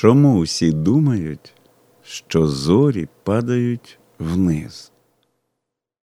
Чому всі думають, що зорі падають вниз?